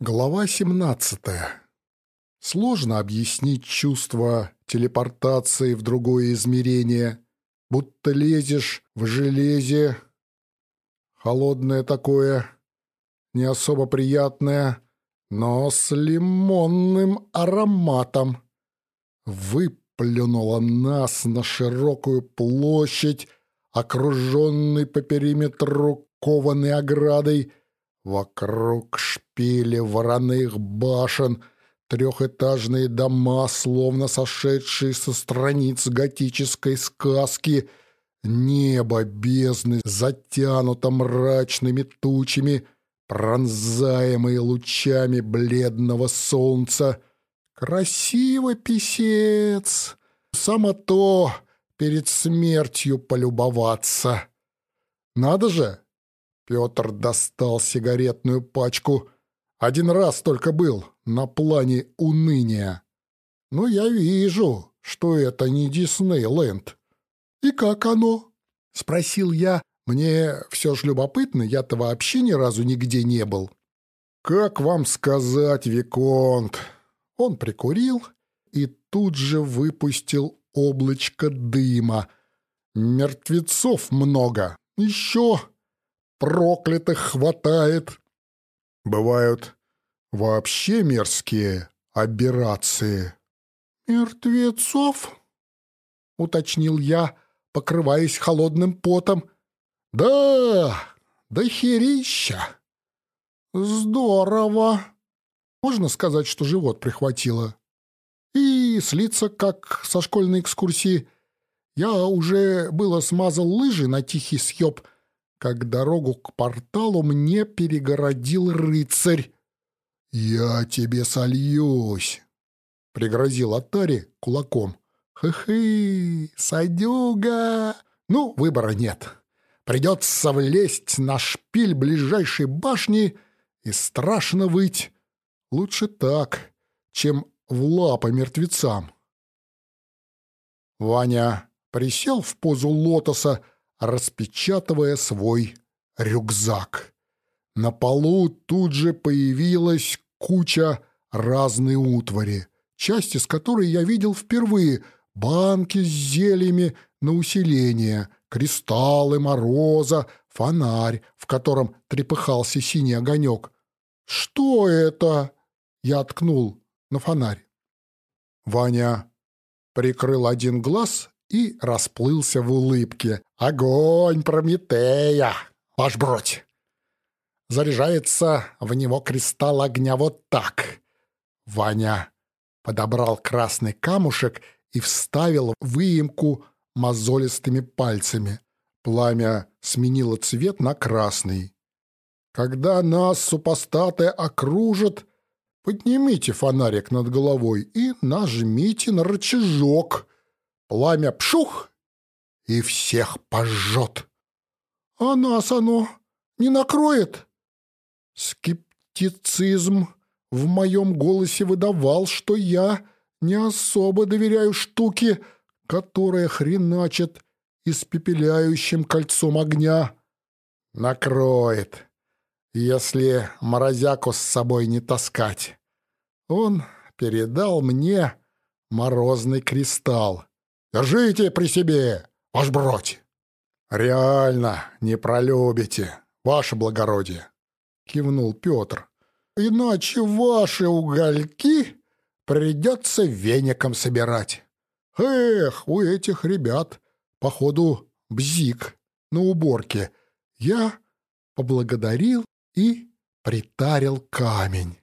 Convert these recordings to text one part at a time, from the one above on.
Глава 17. Сложно объяснить чувство телепортации в другое измерение, будто лезешь в железе. Холодное такое, не особо приятное, но с лимонным ароматом. Выплюнуло нас на широкую площадь, окруженный по периметру кованой оградой, Вокруг шпили вороных башен, трехэтажные дома, словно сошедшие со страниц готической сказки, небо бездны затянуто мрачными тучами, пронзаемые лучами бледного солнца. Красиво, писец! Само то перед смертью полюбоваться. Надо же! Петр достал сигаретную пачку. Один раз только был на плане уныния. Но я вижу, что это не Диснейленд. И как оно? Спросил я. Мне все ж любопытно, я-то вообще ни разу нигде не был. Как вам сказать, Виконт? Он прикурил и тут же выпустил облачко дыма. Мертвецов много. Еще проклятых хватает. Бывают вообще мерзкие аберрации. «Мертвецов?» — уточнил я, покрываясь холодным потом. «Да, да херища!» «Здорово!» Можно сказать, что живот прихватило. И слиться, как со школьной экскурсии. Я уже было смазал лыжи на тихий съеб — как дорогу к порталу мне перегородил рыцарь. «Я тебе сольюсь!» — пригрозил Атари кулаком. «Хы-хы, садюга!» «Ну, выбора нет. Придется влезть на шпиль ближайшей башни и страшно выть. Лучше так, чем в лапы мертвецам». Ваня присел в позу лотоса, распечатывая свой рюкзак. На полу тут же появилась куча разной утвари, часть из которой я видел впервые, банки с зельями на усиление, кристаллы мороза, фонарь, в котором трепыхался синий огонек. «Что это?» — я ткнул на фонарь. Ваня прикрыл один глаз и расплылся в улыбке. «Огонь Прометея! Ваш бродь!» Заряжается в него кристалл огня вот так. Ваня подобрал красный камушек и вставил в выемку мозолистыми пальцами. Пламя сменило цвет на красный. «Когда нас супостаты окружат, поднимите фонарик над головой и нажмите на рычажок», Пламя пшух и всех пожжет. А нас оно не накроет? Скептицизм в моем голосе выдавал, что я не особо доверяю штуке, которая хреначит испепеляющим кольцом огня. Накроет, если морозяку с собой не таскать. Он передал мне морозный кристалл. Держите при себе, ваш бродь. Реально не пролюбите, ваше благородие, кивнул Петр. Иначе ваши угольки придется веником собирать. Эх, у этих ребят, походу, бзик на уборке. Я поблагодарил и притарил камень.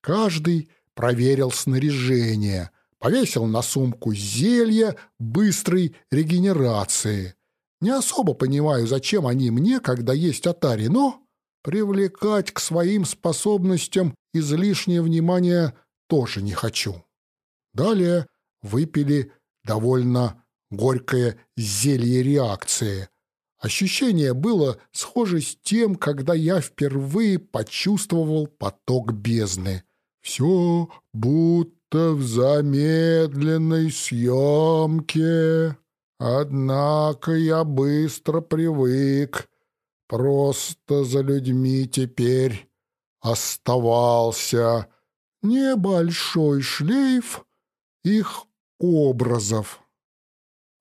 Каждый проверил снаряжение — Повесил на сумку зелья быстрой регенерации. Не особо понимаю, зачем они мне, когда есть Атари, но привлекать к своим способностям излишнее внимание тоже не хочу. Далее выпили довольно горькое зелье реакции. Ощущение было схоже с тем, когда я впервые почувствовал поток бездны. Все будто будто в замедленной съемке. Однако я быстро привык. Просто за людьми теперь оставался небольшой шлейф их образов.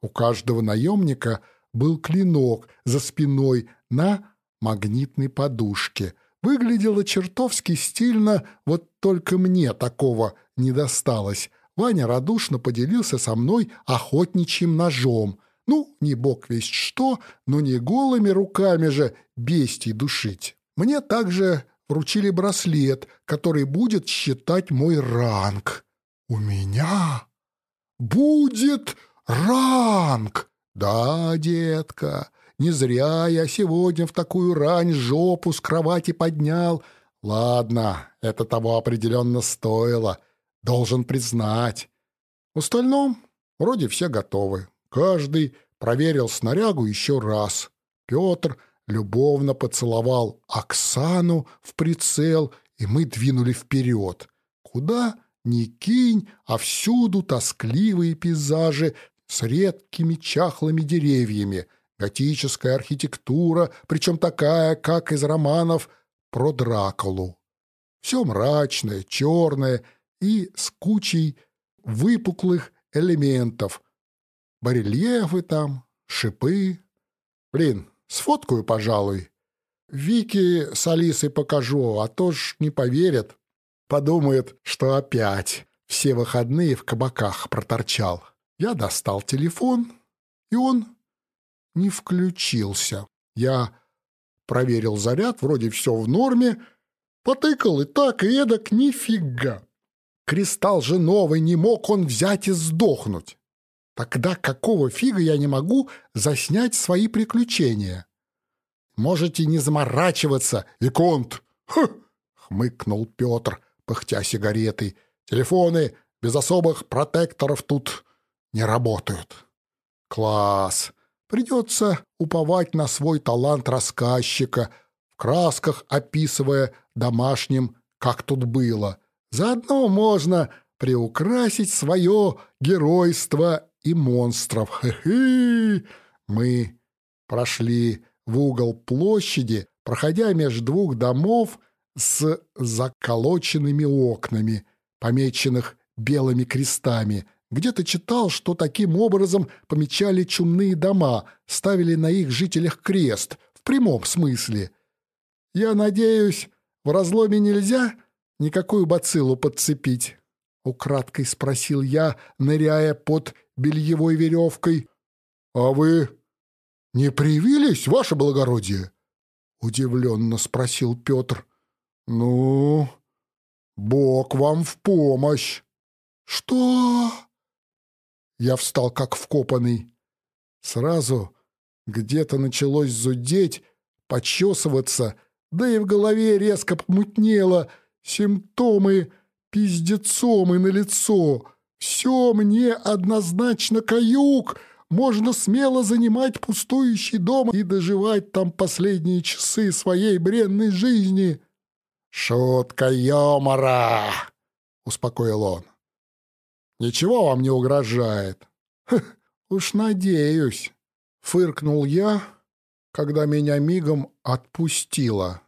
У каждого наемника был клинок за спиной на магнитной подушке. Выглядело чертовски стильно, вот только мне такого не досталось. Ваня радушно поделился со мной охотничьим ножом. Ну, не бог весть что, но не голыми руками же бестий душить. Мне также вручили браслет, который будет считать мой ранг. У меня будет ранг! Да, детка, не зря я сегодня в такую рань жопу с кровати поднял. Ладно, это того определенно стоило. Должен признать. В остальном вроде все готовы. Каждый проверил снарягу еще раз. Петр любовно поцеловал Оксану в прицел, и мы двинули вперед. Куда ни кинь, а всюду тоскливые пейзажи с редкими чахлыми деревьями, готическая архитектура, причем такая, как из романов про Дракулу. Все мрачное, черное и с кучей выпуклых элементов. Барельефы там, шипы. Блин, сфоткаю, пожалуй. Вики с Алисой покажу, а то ж не поверят. Подумает, что опять все выходные в кабаках проторчал. Я достал телефон, и он не включился. Я проверил заряд, вроде все в норме, потыкал и так, и эдак, нифига. Кристалл же новый, не мог он взять и сдохнуть. Тогда какого фига я не могу заснять свои приключения? Можете не заморачиваться, Виконт! Хм! — хмыкнул Петр — пыхтя сигаретой. «Телефоны без особых протекторов тут не работают». «Класс! Придется уповать на свой талант рассказчика, в красках описывая домашним, как тут было. Заодно можно приукрасить свое геройство и монстров. Хе-хе! Мы прошли в угол площади, проходя между двух домов, с заколоченными окнами, помеченных белыми крестами. Где-то читал, что таким образом помечали чумные дома, ставили на их жителях крест, в прямом смысле. Я надеюсь, в разломе нельзя никакую бациллу подцепить? Украдкой спросил я, ныряя под бельевой веревкой. «А вы не привились, ваше благородие?» Удивленно спросил Петр. «Ну, Бог вам в помощь!» «Что?» Я встал как вкопанный. Сразу где-то началось зудеть, почесываться, да и в голове резко помутнело. Симптомы пиздецом и на лицо. Все мне однозначно каюк. Можно смело занимать пустующий дом и доживать там последние часы своей бренной жизни. «Шутка юмора!» — успокоил он. «Ничего вам не угрожает». «Уж надеюсь», — фыркнул я, когда меня мигом отпустило.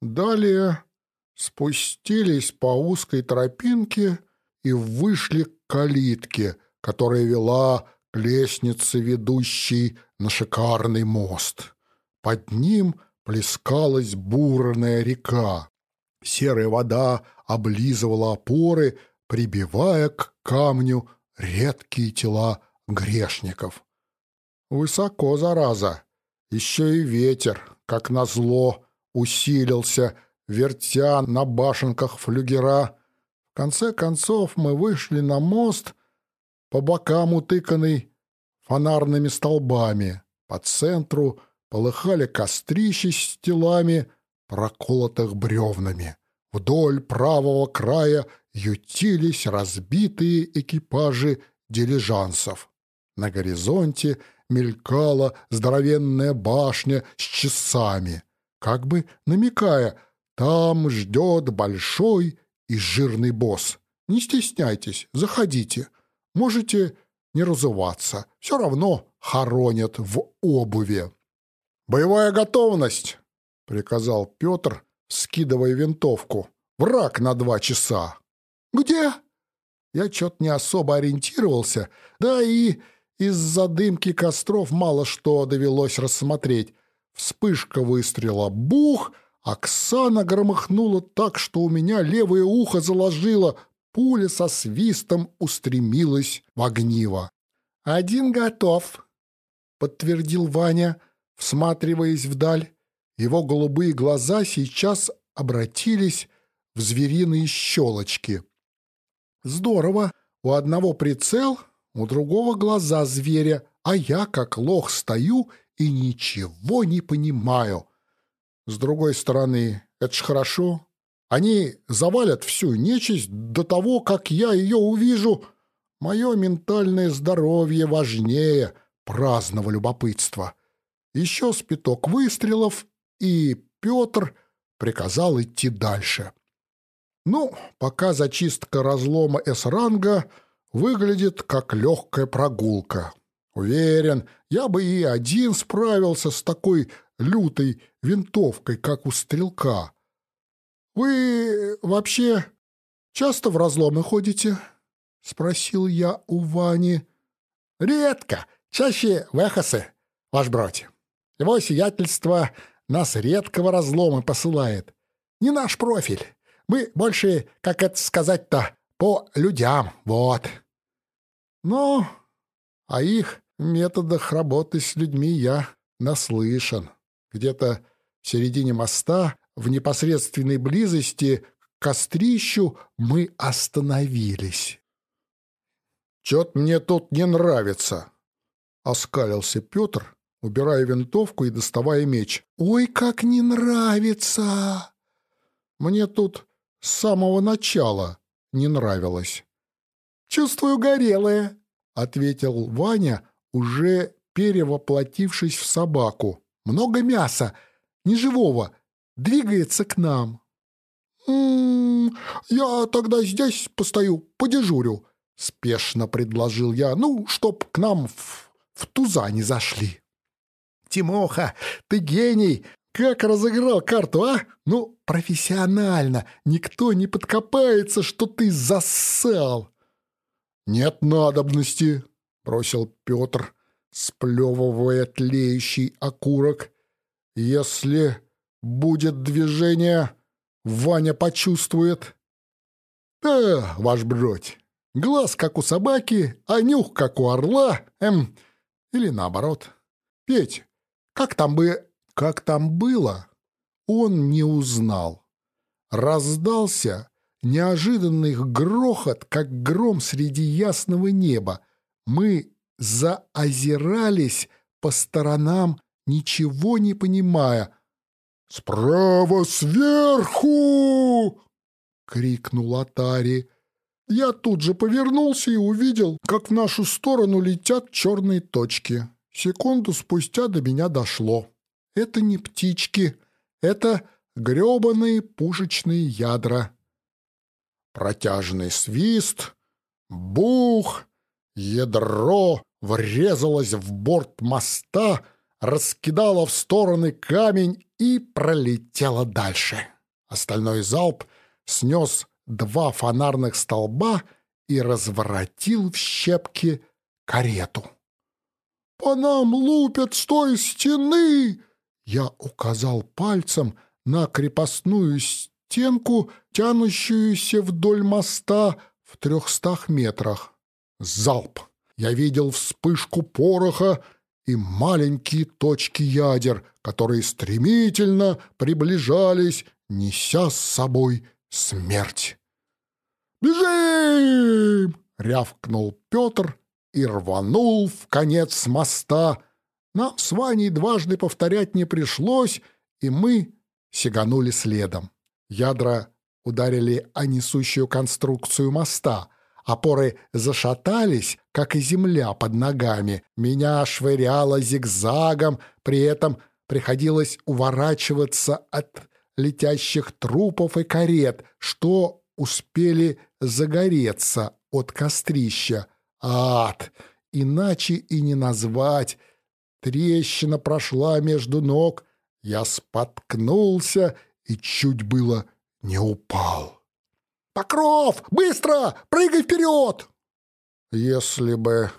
Далее спустились по узкой тропинке и вышли к калитке, которая вела к лестнице, ведущей на шикарный мост. Под ним — плескалась бурная река. Серая вода облизывала опоры, прибивая к камню редкие тела грешников. Высоко, зараза! Еще и ветер, как назло, усилился, вертя на башенках флюгера. В конце концов мы вышли на мост, по бокам утыканный фонарными столбами, по центру — полыхали кострища с телами, проколотых бревнами. Вдоль правого края ютились разбитые экипажи дилижансов. На горизонте мелькала здоровенная башня с часами, как бы намекая, там ждет большой и жирный босс. Не стесняйтесь, заходите. Можете не разуваться, все равно хоронят в обуви. «Боевая готовность!» — приказал Петр, скидывая винтовку. «Враг на два часа!» «Где?» Я что-то не особо ориентировался, да и из-за дымки костров мало что довелось рассмотреть. Вспышка выстрела «бух!» Оксана громыхнула так, что у меня левое ухо заложило. Пуля со свистом устремилась в огниво. «Один готов», — подтвердил Ваня, всматриваясь вдаль. Его голубые глаза сейчас обратились в звериные щелочки. «Здорово! У одного прицел, у другого глаза зверя, а я, как лох, стою и ничего не понимаю. С другой стороны, это ж хорошо. Они завалят всю нечисть до того, как я ее увижу. Мое ментальное здоровье важнее праздного любопытства. Еще спиток выстрелов, и Петр приказал идти дальше. Ну, пока зачистка разлома С-ранга выглядит как легкая прогулка. Уверен, я бы и один справился с такой лютой винтовкой, как у стрелка. «Вы вообще часто в разломы ходите?» — спросил я у Вани. «Редко, чаще в эхосы, ваш бродь. Его сиятельство нас редко в разломы посылает. Не наш профиль. Мы больше, как это сказать-то, по людям, вот». «Ну, о их методах работы с людьми я наслышан. Где-то в середине моста, в непосредственной близости к кострищу, мы остановились. «Чё-то мне тут не нравится», — оскалился Петр, убирая винтовку и доставая меч. «Ой, как не нравится!» «Мне тут с самого начала не нравилось». «Чувствую горелое», — ответил Ваня, уже перевоплотившись в собаку. «Много мяса, неживого, двигается к нам». «М «М-м, -м, «Я тогда здесь постою, подежурю», — спешно предложил я, «ну, чтоб к нам в, в туза не зашли». «Тимоха, ты гений! Как разыграл карту, а? Ну, профессионально, никто не подкопается, что ты зассал». «Нет надобности», — бросил Петр, сплевывая тлеющий окурок. «Если будет движение, Ваня почувствует». «Да, ваш бродь, глаз как у собаки, а нюх как у орла, эм, или наоборот. Петь, как там бы... Как там было?» Он не узнал. Раздался неожиданный грохот, как гром среди ясного неба. Мы заозирались по сторонам, ничего не понимая. «Справа сверху!» — крикнул Атари. Я тут же повернулся и увидел, как в нашу сторону летят черные точки. Секунду спустя до меня дошло. Это не птички, это гребаные пушечные ядра. Протяжный свист, бух, ядро врезалось в борт моста, раскидало в стороны камень и пролетело дальше. Остальной залп снес два фонарных столба и разворотил в щепки карету. «По нам лупят с той стены!» Я указал пальцем на крепостную стенку, тянущуюся вдоль моста в трехстах метрах. Залп! Я видел вспышку пороха и маленькие точки ядер, которые стремительно приближались, неся с собой смерть. «Бежим!» — рявкнул Петр и рванул в конец моста. Нам с Ваней дважды повторять не пришлось, и мы сиганули следом. Ядра ударили о несущую конструкцию моста — Опоры зашатались, как и земля под ногами. Меня швыряло зигзагом, при этом приходилось уворачиваться от летящих трупов и карет, что успели загореться от кострища. Ад! Иначе и не назвать. Трещина прошла между ног. Я споткнулся и чуть было не упал. «Покров! Быстро! Прыгай вперед!» Если бы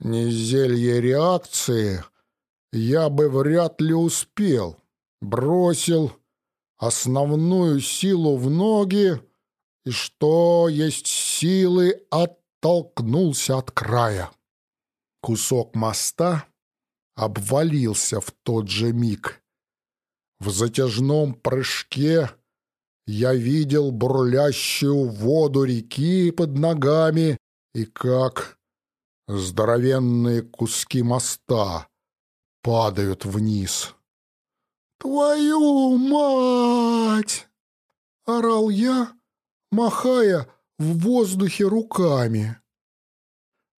не зелье реакции, я бы вряд ли успел. Бросил основную силу в ноги и, что есть силы, оттолкнулся от края. Кусок моста обвалился в тот же миг. В затяжном прыжке я видел бурлящую воду реки под ногами и как здоровенные куски моста падают вниз. «Твою мать!» — орал я, махая в воздухе руками.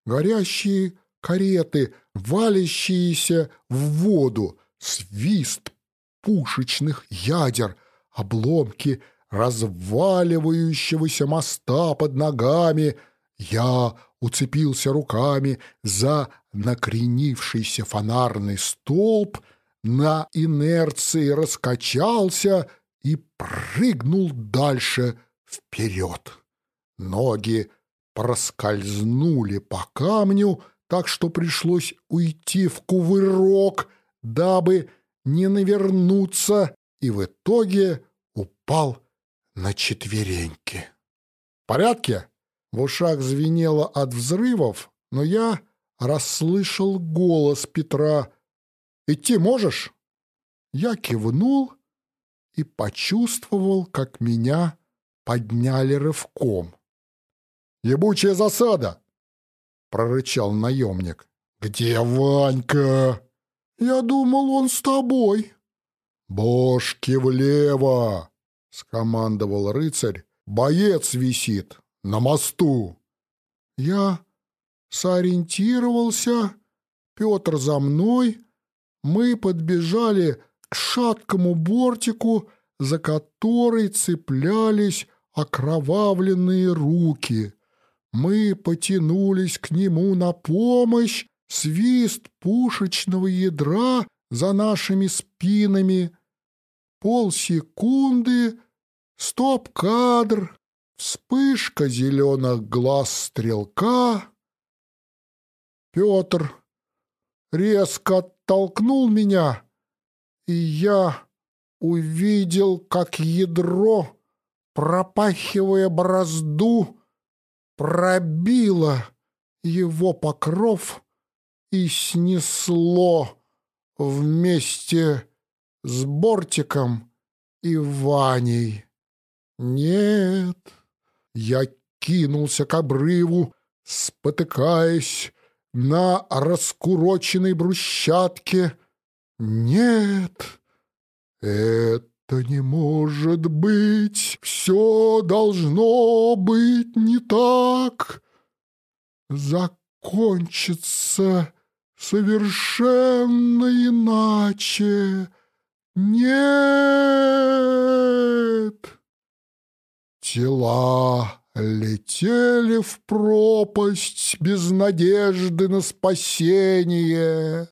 Горящие кареты, валящиеся в воду, свист пушечных ядер, обломки разваливающегося моста под ногами. Я уцепился руками за накренившийся фонарный столб, на инерции раскачался и прыгнул дальше вперед. Ноги проскользнули по камню, так что пришлось уйти в кувырок, дабы не навернуться, и в итоге упал на четвереньки. «В порядке?» В ушах звенело от взрывов, но я расслышал голос Петра. «Идти можешь?» Я кивнул и почувствовал, как меня подняли рывком. «Ебучая засада!» — прорычал наемник. «Где Ванька?» «Я думал, он с тобой». «Бошки влево!» — скомандовал рыцарь. «Боец висит на мосту». Я сориентировался, Петр за мной. Мы подбежали к шаткому бортику, за который цеплялись окровавленные руки. Мы потянулись к нему на помощь, свист пушечного ядра за нашими спинами. Полсекунды, стоп-кадр, вспышка зеленых глаз стрелка. Петр резко оттолкнул меня, и я увидел, как ядро, пропахивая борозду, пробило его покров и снесло вместе с бортиком и Ваней. Нет, я кинулся к обрыву, спотыкаясь на раскуроченной брусчатке. Нет, это не может быть, все должно быть не так. Закончится совершенно иначе. Нет! Тела летели в пропасть без надежды на спасение.